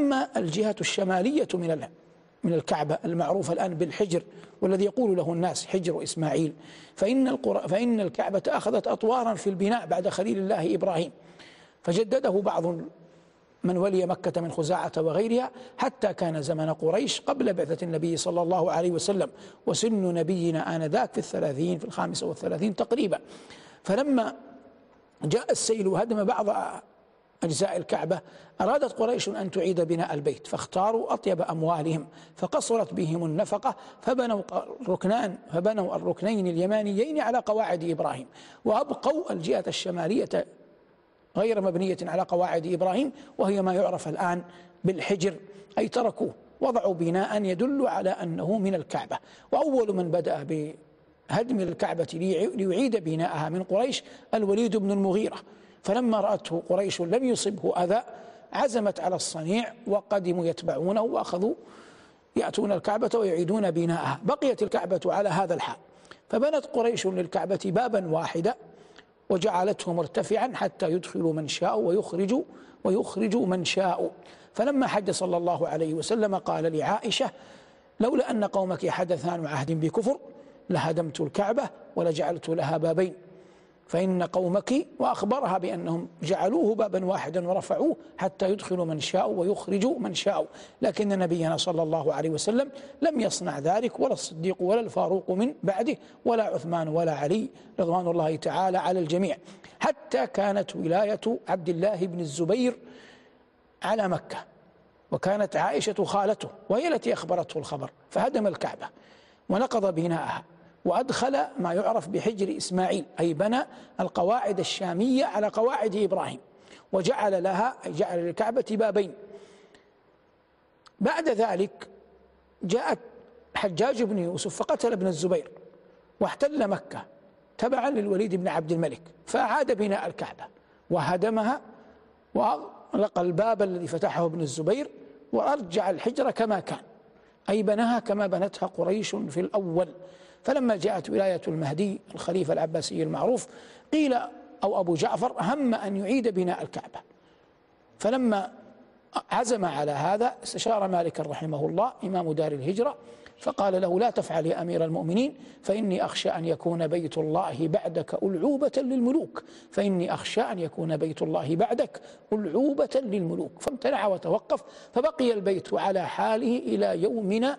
أما الجهة الشمالية من من الكعبة المعروفة الآن بالحجر والذي يقول له الناس حجر إسماعيل. فإن, القرى فإن الكعبة أخذت أطوارا في البناء بعد خليل الله إبراهيم. فجدده بعض من ولي مكة من خزاعة وغيرها حتى كان زمن قريش قبل بعثة النبي صلى الله عليه وسلم. وسن نبينا آنذاك في الثلاثين في الخامسة والثلاثين تقريبا. فلما جاء السيل وهدم بعض أجزاء الكعبة أرادت قريش أن تعيد بناء البيت فاختاروا أطيب أموالهم فقصرت بهم النفقة فبنوا الركنان فبنوا الركنين اليمانيين على قواعد إبراهيم. وأبقوا الجهة الشمالية غير مبنية على قواعد إبراهيم وهي ما يعرف الآن بالحجر. أي تركوه وضعوا بناء يدل على أنه من الكعبة. وأول من بدأ بهدم الكعبة ليعيد بناءها من قريش الوليد بن المغيرة. فلما رأته قريش لم يصبه أذى عزمت على الصنيع وقدموا يتبعونه وأخذوا يأتون الكعبة ويعيدون بناءها. بقيت الكعبة على هذا الحال. فبنت قريش للكعبة بابا واحدا وجعلته مرتفعا حتى يدخل من شاء ويخرج ويخرج من شاء. فلما حج صلى الله عليه وسلم قال لعائشة لولا أن قومك حدثان عهد بكفر لهدمت الكعبة ولجعلت لها بابين. فإن قومك وأخبرها بأنهم جعلوه بابا واحدا ورفعوه حتى يدخلوا من شاء ويخرجوا من شاء. لكن نبينا صلى الله عليه وسلم لم يصنع ذلك ولا الصديق ولا الفاروق من بعده ولا عثمان ولا علي رضوان الله تعالى على الجميع. حتى كانت ولاية عبد الله بن الزبير على مكة وكانت عائشة خالته وهي التي أخبرته الخبر فهدم الكعبة ونقض بناءها. وأدخل ما يعرف بحجر إسماعيل أي بنى القواعد الشامية على قواعد إبراهيم وجعل لها أي جعل للكعبة بابين. بعد ذلك جاءت حجاج بن يوسف فقتل ابن الزبير واحتل مكة تبعا للوليد بن عبد الملك فأعاد بناء الكعبة وهدمها وأغلق الباب الذي فتحه ابن الزبير وأرجع الحجر كما كان أي بناها كما بنتها قريش في الأول. فلما جاءت ولاية المهدي الخليفة العباسي المعروف قيل أو أبو جعفر هم أن يعيد بناء الكعبة. فلما عزم على هذا استشار مالك رحمه الله إمام دار الهجرة فقال له لا تفعل يا أمير المؤمنين فإني أخشى أن يكون بيت الله بعدك ألعوبة للملوك. فإني أخشى أن يكون بيت الله بعدك ألعوبة للملوك. فامتنع وتوقف فبقي البيت على حاله إلى يومنا